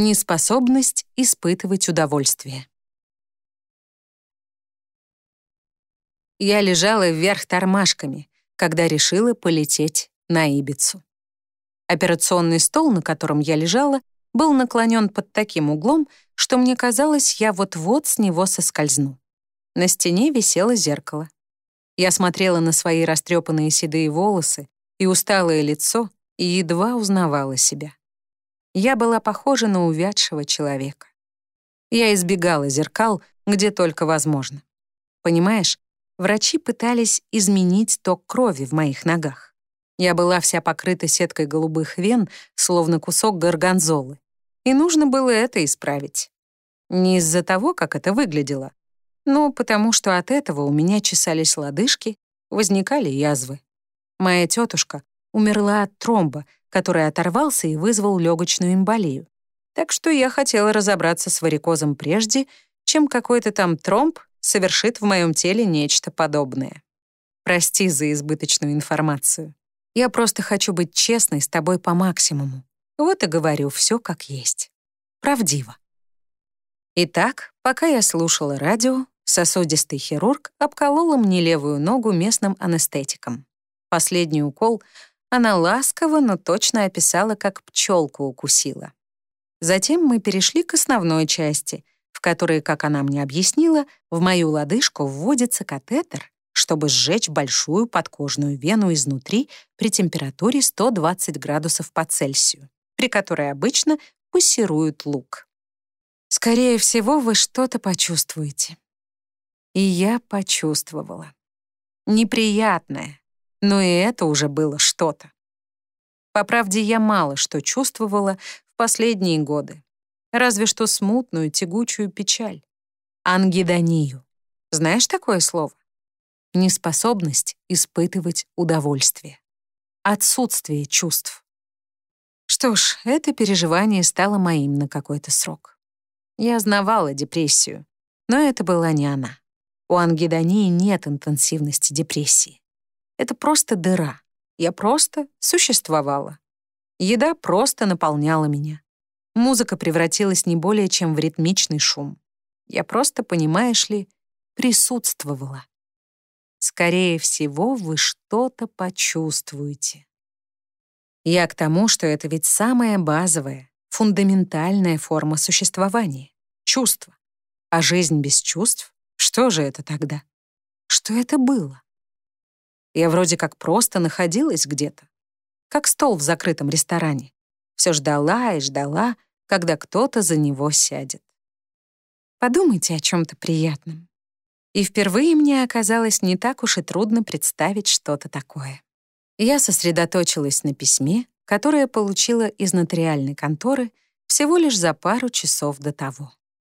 Неспособность испытывать удовольствие. Я лежала вверх тормашками, когда решила полететь на Ибицу. Операционный стол, на котором я лежала, был наклонен под таким углом, что мне казалось, я вот-вот с него соскользну. На стене висело зеркало. Я смотрела на свои растрепанные седые волосы и усталое лицо и едва узнавала себя. Я была похожа на увядшего человека. Я избегала зеркал, где только возможно. Понимаешь, врачи пытались изменить ток крови в моих ногах. Я была вся покрыта сеткой голубых вен, словно кусок горгонзолы. И нужно было это исправить. Не из-за того, как это выглядело, но потому что от этого у меня чесались лодыжки, возникали язвы. Моя тетушка умерла от тромба, который оторвался и вызвал легочную эмболию. Так что я хотела разобраться с варикозом прежде, чем какой-то там тромб совершит в моем теле нечто подобное. Прости за избыточную информацию. Я просто хочу быть честной с тобой по максимуму. Вот и говорю все как есть. Правдиво. Итак, пока я слушала радио, сосудистый хирург обколола мне левую ногу местным анестетиком. Последний укол она ласково, но точно описала, как пчелку укусила. Затем мы перешли к основной части, в которой, как она мне объяснила, в мою лодыжку вводится катетер, чтобы сжечь большую подкожную вену изнутри при температуре 120 градусов по Цельсию, при которой обычно пульсирует лук. Скорее всего, вы что-то почувствуете. И я почувствовала. Неприятное, но и это уже было что-то. По правде, я мало что чувствовала в последние годы. Разве что смутную, тягучую печаль. Ангидонию. Знаешь такое слово? Неспособность испытывать удовольствие. Отсутствие чувств. Что ж, это переживание стало моим на какой-то срок. Я знавала депрессию, но это была не она. У ангидонии нет интенсивности депрессии. Это просто дыра. Я просто существовала. Еда просто наполняла меня. Музыка превратилась не более чем в ритмичный шум. Я просто, понимаешь ли, присутствовала. Скорее всего, вы что-то почувствуете. Я к тому, что это ведь самая базовая, фундаментальная форма существования — чувство. А жизнь без чувств? Что же это тогда? Что это было? Я вроде как просто находилась где-то, как стол в закрытом ресторане. Все ждала и ждала, когда кто-то за него сядет. Подумайте о чем-то приятном. И впервые мне оказалось не так уж и трудно представить что-то такое. Я сосредоточилась на письме, которое получила из нотариальной конторы всего лишь за пару часов до того.